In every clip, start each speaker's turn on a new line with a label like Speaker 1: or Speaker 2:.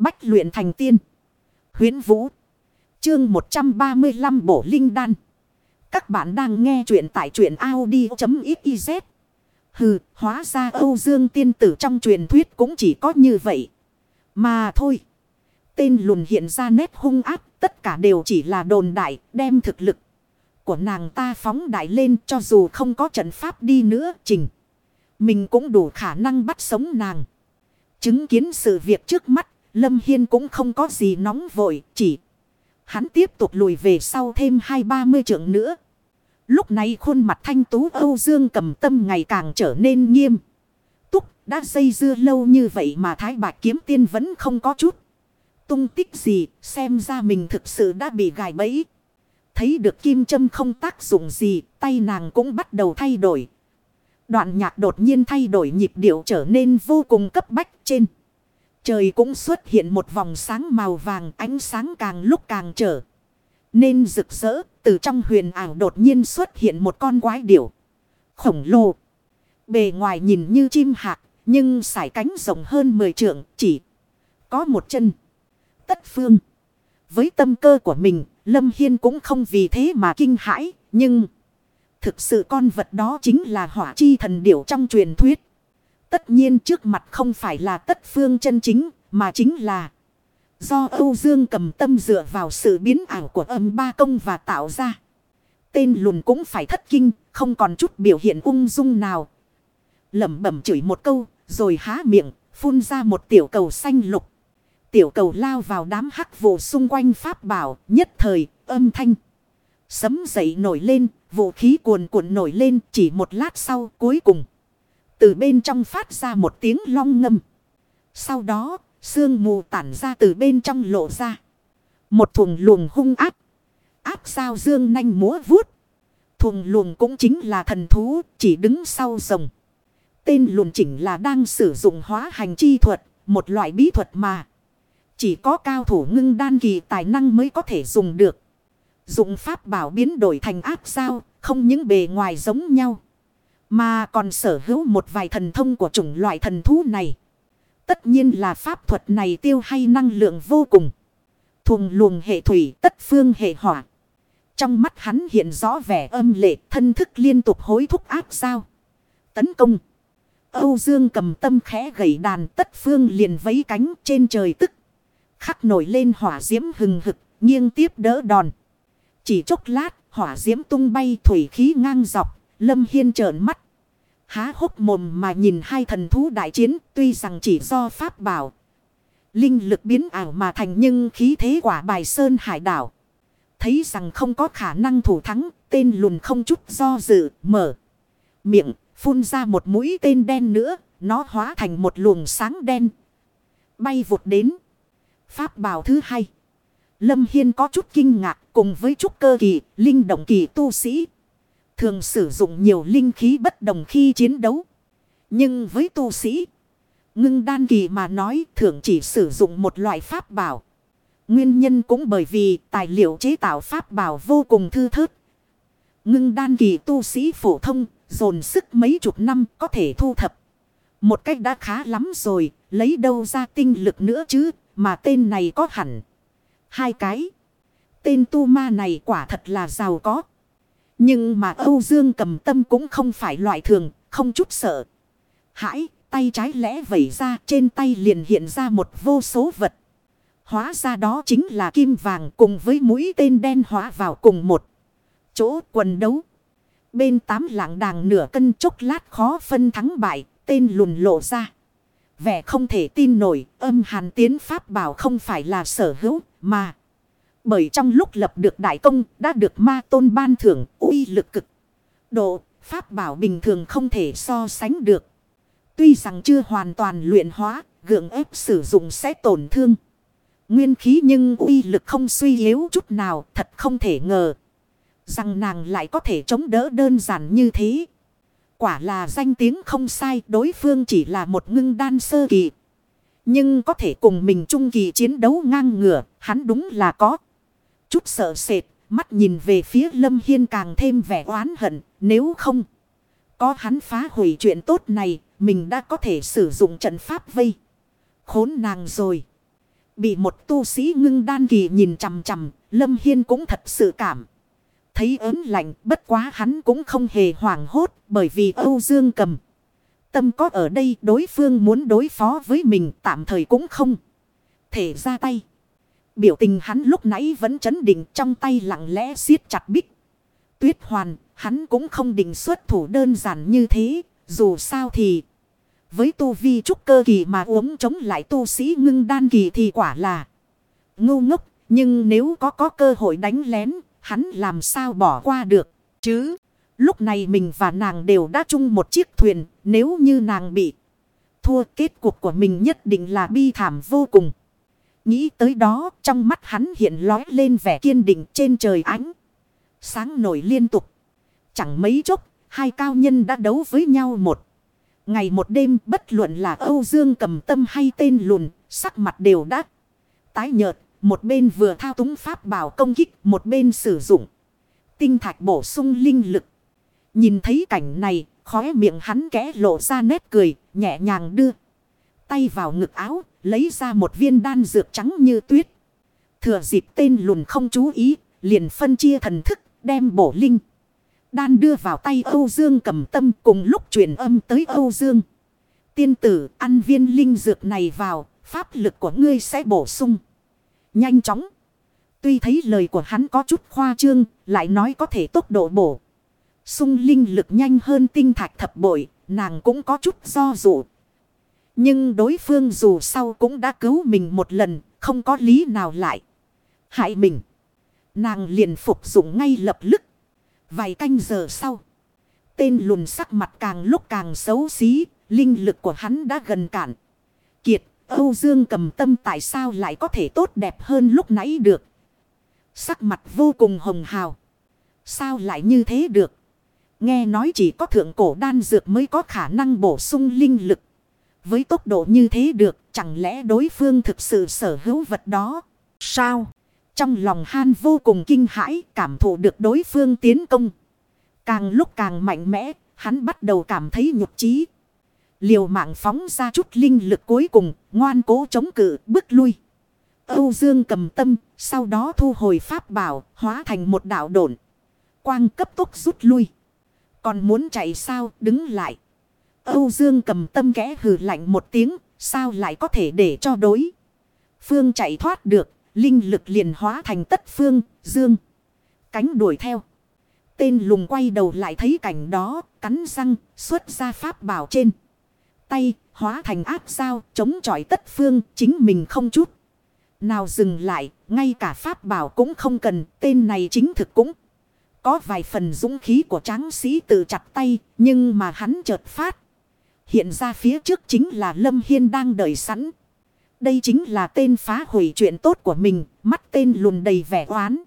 Speaker 1: Bách luyện thành tiên. Huyến Vũ. Chương 135 Bổ Linh Đan. Các bạn đang nghe truyện tại truyện Audi.xyz. Hừ, hóa ra Âu Dương tiên tử trong truyền thuyết cũng chỉ có như vậy. Mà thôi. Tên lùn hiện ra nét hung áp, tất cả đều chỉ là đồn đại, đem thực lực của nàng ta phóng đại lên cho dù không có trận pháp đi nữa trình. Mình cũng đủ khả năng bắt sống nàng. Chứng kiến sự việc trước mắt, Lâm Hiên cũng không có gì nóng vội, chỉ hắn tiếp tục lùi về sau thêm hai ba mươi trượng nữa. Lúc này khuôn mặt thanh tú Âu Dương cầm tâm ngày càng trở nên nghiêm. Túc đã dây dưa lâu như vậy mà Thái Bạch kiếm tiên vẫn không có chút. Tung tích gì xem ra mình thực sự đã bị gài bẫy. Thấy được kim châm không tác dụng gì tay nàng cũng bắt đầu thay đổi. Đoạn nhạc đột nhiên thay đổi nhịp điệu trở nên vô cùng cấp bách trên. Trời cũng xuất hiện một vòng sáng màu vàng, ánh sáng càng lúc càng trở. Nên rực rỡ từ trong huyền ảo đột nhiên xuất hiện một con quái điểu. Khổng lồ. Bề ngoài nhìn như chim hạc, nhưng sải cánh rộng hơn 10 trượng, chỉ có một chân. Tất phương. Với tâm cơ của mình, Lâm Hiên cũng không vì thế mà kinh hãi, nhưng... Thực sự con vật đó chính là hỏa chi thần điểu trong truyền thuyết. Tất nhiên trước mặt không phải là tất phương chân chính, mà chính là do Âu Dương cầm tâm dựa vào sự biến ảo của âm ba công và tạo ra. Tên lùn cũng phải thất kinh, không còn chút biểu hiện ung dung nào. Lẩm bẩm chửi một câu, rồi há miệng, phun ra một tiểu cầu xanh lục. Tiểu cầu lao vào đám hắc vụ xung quanh pháp bảo, nhất thời, âm thanh. Sấm dậy nổi lên, vũ khí cuồn cuộn nổi lên chỉ một lát sau cuối cùng. Từ bên trong phát ra một tiếng long ngâm. Sau đó, sương mù tản ra từ bên trong lộ ra. Một thùng luồng hung áp. Áp sao dương nanh múa vuốt. Thùng luồng cũng chính là thần thú, chỉ đứng sau rồng. Tên luồng chỉnh là đang sử dụng hóa hành chi thuật, một loại bí thuật mà. Chỉ có cao thủ ngưng đan kỳ tài năng mới có thể dùng được. Dụng pháp bảo biến đổi thành áp sao, không những bề ngoài giống nhau. Mà còn sở hữu một vài thần thông của chủng loại thần thú này. Tất nhiên là pháp thuật này tiêu hay năng lượng vô cùng. Thuồng luồng hệ thủy, tất phương hệ hỏa. Trong mắt hắn hiện rõ vẻ âm lệ, thân thức liên tục hối thúc áp sao. Tấn công. Âu Dương cầm tâm khẽ gầy đàn, tất phương liền vấy cánh trên trời tức. Khắc nổi lên hỏa diễm hừng hực, nghiêng tiếp đỡ đòn. Chỉ chốc lát, hỏa diễm tung bay, thủy khí ngang dọc. Lâm Hiên trợn mắt. Há hốc mồm mà nhìn hai thần thú đại chiến tuy rằng chỉ do pháp bảo. Linh lực biến ảo mà thành nhưng khí thế quả bài sơn hải đảo. Thấy rằng không có khả năng thủ thắng, tên lùn không chút do dự, mở. Miệng, phun ra một mũi tên đen nữa, nó hóa thành một luồng sáng đen. Bay vụt đến. Pháp bảo thứ hai. Lâm Hiên có chút kinh ngạc cùng với chút cơ kỳ, linh động kỳ tu sĩ. Thường sử dụng nhiều linh khí bất đồng khi chiến đấu. Nhưng với tu sĩ, ngưng đan kỳ mà nói thường chỉ sử dụng một loại pháp bảo. Nguyên nhân cũng bởi vì tài liệu chế tạo pháp bảo vô cùng thư thớt. Ngưng đan kỳ tu sĩ phổ thông, dồn sức mấy chục năm có thể thu thập. Một cách đã khá lắm rồi, lấy đâu ra tinh lực nữa chứ, mà tên này có hẳn. Hai cái. Tên tu ma này quả thật là giàu có. Nhưng mà Âu Dương cầm tâm cũng không phải loại thường, không chút sợ. Hãi, tay trái lẽ vẩy ra trên tay liền hiện ra một vô số vật. Hóa ra đó chính là kim vàng cùng với mũi tên đen hóa vào cùng một chỗ quần đấu. Bên tám lạng đàng nửa cân chốc lát khó phân thắng bại, tên lùn lộ ra. Vẻ không thể tin nổi, âm hàn tiến pháp bảo không phải là sở hữu, mà. Bởi trong lúc lập được đại công, đã được ma tôn ban thưởng, uy lực cực. Độ, pháp bảo bình thường không thể so sánh được. Tuy rằng chưa hoàn toàn luyện hóa, gượng ép sử dụng sẽ tổn thương. Nguyên khí nhưng uy lực không suy yếu chút nào, thật không thể ngờ. Rằng nàng lại có thể chống đỡ đơn giản như thế. Quả là danh tiếng không sai, đối phương chỉ là một ngưng đan sơ kỳ. Nhưng có thể cùng mình chung kỳ chiến đấu ngang ngửa, hắn đúng là có. Chút sợ sệt, mắt nhìn về phía Lâm Hiên càng thêm vẻ oán hận, nếu không. Có hắn phá hủy chuyện tốt này, mình đã có thể sử dụng trận pháp vây. Khốn nàng rồi. Bị một tu sĩ ngưng đan kỳ nhìn chằm chằm, Lâm Hiên cũng thật sự cảm. Thấy ớn lạnh, bất quá hắn cũng không hề hoảng hốt, bởi vì Âu Dương cầm. Tâm có ở đây, đối phương muốn đối phó với mình, tạm thời cũng không thể ra tay. Biểu tình hắn lúc nãy vẫn chấn định trong tay lặng lẽ siết chặt bích. Tuyết hoàn, hắn cũng không định xuất thủ đơn giản như thế, dù sao thì... Với tu vi trúc cơ kỳ mà uống chống lại tu sĩ ngưng đan kỳ thì quả là ngu ngốc. Nhưng nếu có có cơ hội đánh lén, hắn làm sao bỏ qua được, chứ? Lúc này mình và nàng đều đã chung một chiếc thuyền, nếu như nàng bị thua kết cục của mình nhất định là bi thảm vô cùng. Nghĩ tới đó, trong mắt hắn hiện lói lên vẻ kiên định trên trời ánh. Sáng nổi liên tục. Chẳng mấy chốc, hai cao nhân đã đấu với nhau một. Ngày một đêm bất luận là Âu Dương cầm tâm hay tên lùn, sắc mặt đều đã tái nhợt. Một bên vừa thao túng pháp bảo công kích, một bên sử dụng tinh thạch bổ sung linh lực. Nhìn thấy cảnh này, khóe miệng hắn kẽ lộ ra nét cười, nhẹ nhàng đưa. Tay vào ngực áo, lấy ra một viên đan dược trắng như tuyết. Thừa dịp tên lùn không chú ý, liền phân chia thần thức, đem bổ linh. Đan đưa vào tay Âu Dương cầm tâm cùng lúc truyền âm tới Âu Dương. Tiên tử ăn viên linh dược này vào, pháp lực của ngươi sẽ bổ sung. Nhanh chóng. Tuy thấy lời của hắn có chút khoa trương, lại nói có thể tốc độ bổ. Sung linh lực nhanh hơn tinh thạch thập bội, nàng cũng có chút do dự. Nhưng đối phương dù sau cũng đã cứu mình một lần, không có lý nào lại. Hại mình. Nàng liền phục dụng ngay lập tức. Vài canh giờ sau. Tên lùn sắc mặt càng lúc càng xấu xí. Linh lực của hắn đã gần cạn. Kiệt, Âu Dương cầm tâm tại sao lại có thể tốt đẹp hơn lúc nãy được. Sắc mặt vô cùng hồng hào. Sao lại như thế được? Nghe nói chỉ có thượng cổ đan dược mới có khả năng bổ sung linh lực. Với tốc độ như thế được, chẳng lẽ đối phương thực sự sở hữu vật đó? Sao? Trong lòng Han vô cùng kinh hãi, cảm thụ được đối phương tiến công. Càng lúc càng mạnh mẽ, hắn bắt đầu cảm thấy nhục trí. Liều mạng phóng ra chút linh lực cuối cùng, ngoan cố chống cự, bước lui. Âu Dương cầm tâm, sau đó thu hồi pháp bảo, hóa thành một đạo độn. Quang cấp tốc rút lui. Còn muốn chạy sao, đứng lại. Âu Dương cầm tâm kẽ hừ lạnh một tiếng, sao lại có thể để cho đối. Phương chạy thoát được, linh lực liền hóa thành tất phương, dương. Cánh đuổi theo. Tên lùng quay đầu lại thấy cảnh đó, cắn răng, xuất ra pháp bảo trên. Tay, hóa thành áp sao, chống chọi tất phương, chính mình không chút. Nào dừng lại, ngay cả pháp bảo cũng không cần, tên này chính thực cũng. Có vài phần dũng khí của tráng sĩ tự chặt tay, nhưng mà hắn chợt phát. Hiện ra phía trước chính là Lâm Hiên đang đợi sẵn. Đây chính là tên phá hủy chuyện tốt của mình, mắt tên lùn đầy vẻ oán.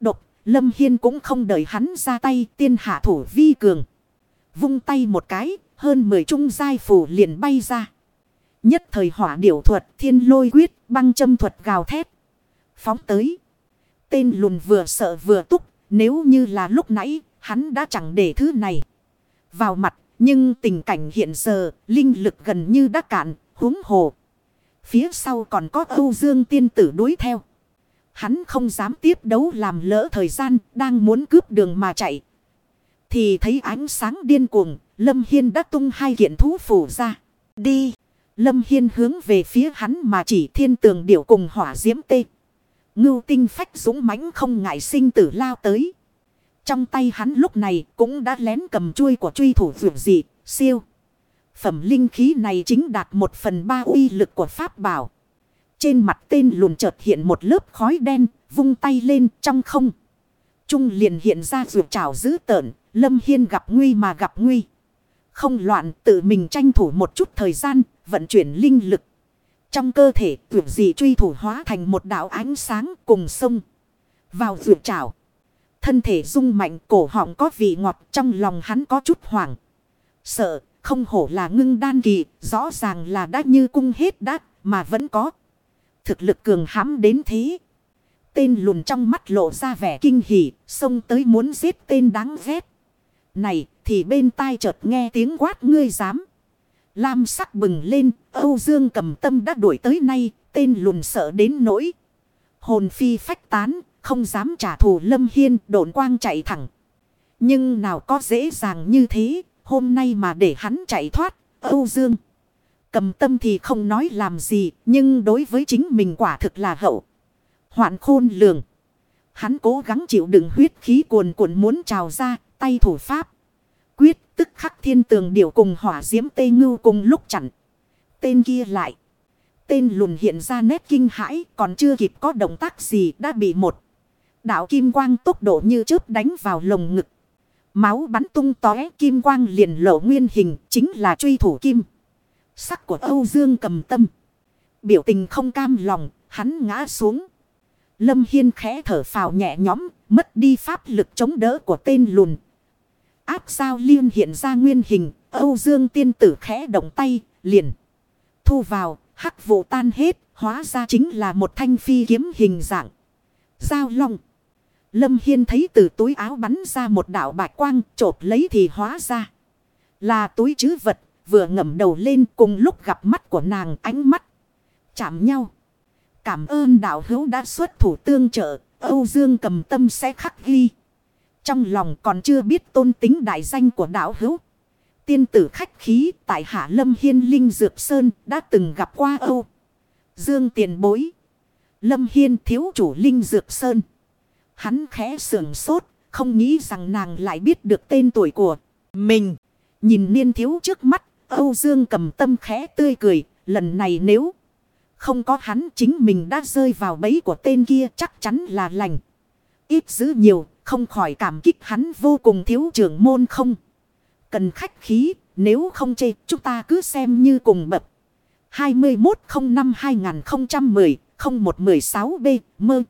Speaker 1: Độc, Lâm Hiên cũng không đợi hắn ra tay, tiên hạ thủ vi cường. Vung tay một cái, hơn 10 trung giai phủ liền bay ra. Nhất thời hỏa điểu thuật, thiên lôi quyết, băng châm thuật gào thét. Phóng tới. Tên lùn vừa sợ vừa túc, nếu như là lúc nãy, hắn đã chẳng để thứ này. Vào mặt, nhưng tình cảnh hiện giờ, linh lực gần như đã cạn, húng hồ. Phía sau còn có Âu Dương tiên tử đuổi theo. Hắn không dám tiếp đấu làm lỡ thời gian, đang muốn cướp đường mà chạy. Thì thấy ánh sáng điên cuồng, Lâm Hiên đã tung hai kiện thú phủ ra. Đi! Lâm Hiên hướng về phía hắn mà chỉ thiên tường điểu cùng hỏa diễm tê. Ngưu tinh phách dũng mãnh không ngại sinh tử lao tới. Trong tay hắn lúc này cũng đã lén cầm chuôi của truy thủ vượt dị, siêu. Phẩm linh khí này chính đạt một phần ba uy lực của pháp bảo. Trên mặt tên lùn chợt hiện một lớp khói đen, vung tay lên trong không. Trung liền hiện ra vượt trào dữ tợn, Lâm Hiên gặp nguy mà gặp nguy. Không loạn tự mình tranh thủ một chút thời gian, vận chuyển linh lực. Trong cơ thể tuyệt dị truy thủ hóa thành một đạo ánh sáng cùng sông. Vào vượt trào. Thân thể rung mạnh cổ họng có vị ngọt trong lòng hắn có chút hoảng. Sợ, không hổ là ngưng đan kỳ, rõ ràng là đã như cung hết đát mà vẫn có. Thực lực cường hãm đến thế. Tên lùn trong mắt lộ ra vẻ kinh hỉ, xông tới muốn giết tên đáng ghét. Này, thì bên tai chợt nghe tiếng quát ngươi dám. Lam sắc bừng lên, Âu Dương cầm tâm đã đuổi tới nay, tên lùn sợ đến nỗi. Hồn phi phách tán, không dám trả thù Lâm Hiên độn quang chạy thẳng. Nhưng nào có dễ dàng như thế, hôm nay mà để hắn chạy thoát, Âu Dương. Cầm tâm thì không nói làm gì, nhưng đối với chính mình quả thực là hậu. Hoạn khôn lường. Hắn cố gắng chịu đựng huyết khí cuồn cuộn muốn trào ra, tay thủ pháp. Quyết tức khắc thiên tường điệu cùng hỏa diễm tê ngưu cùng lúc chặn. Tên kia lại. Tên lùn hiện ra nét kinh hãi còn chưa kịp có động tác gì đã bị một. Đạo kim quang tốc độ như chớp đánh vào lồng ngực. Máu bắn tung tóe kim quang liền lộ nguyên hình chính là truy thủ kim. Sắc của Âu Dương cầm tâm. Biểu tình không cam lòng, hắn ngã xuống. Lâm Hiên khẽ thở phào nhẹ nhõm, mất đi pháp lực chống đỡ của tên lùn. Áp sao liên hiện ra nguyên hình, Âu Dương tiên tử khẽ động tay, liền. Thu vào, hắc vụ tan hết, hóa ra chính là một thanh phi kiếm hình dạng. Giao long. Lâm Hiên thấy từ túi áo bắn ra một đạo bạch quang, trộp lấy thì hóa ra. Là túi chứ vật, vừa ngẩng đầu lên cùng lúc gặp mắt của nàng ánh mắt. Chạm nhau. Cảm ơn đạo hữu đã xuất thủ tương trợ, Âu Dương cầm tâm sẽ khắc ghi. Trong lòng còn chưa biết tôn tính đại danh của đạo hữu. Tiên tử khách khí tại Hạ Lâm Hiên Linh Dược Sơn đã từng gặp qua Âu. Dương tiền bối. Lâm Hiên thiếu chủ Linh Dược Sơn. Hắn khẽ sườn sốt, không nghĩ rằng nàng lại biết được tên tuổi của mình. Nhìn niên thiếu trước mắt, Âu Dương cầm tâm khẽ tươi cười, lần này nếu không có hắn chính mình đã rơi vào bẫy của tên kia chắc chắn là lành. Ít giữ nhiều, không khỏi cảm kích hắn vô cùng thiếu trưởng môn không. Cần khách khí, nếu không chê, chúng ta cứ xem như cùng bậc. 2105-2010-0116B, mơ.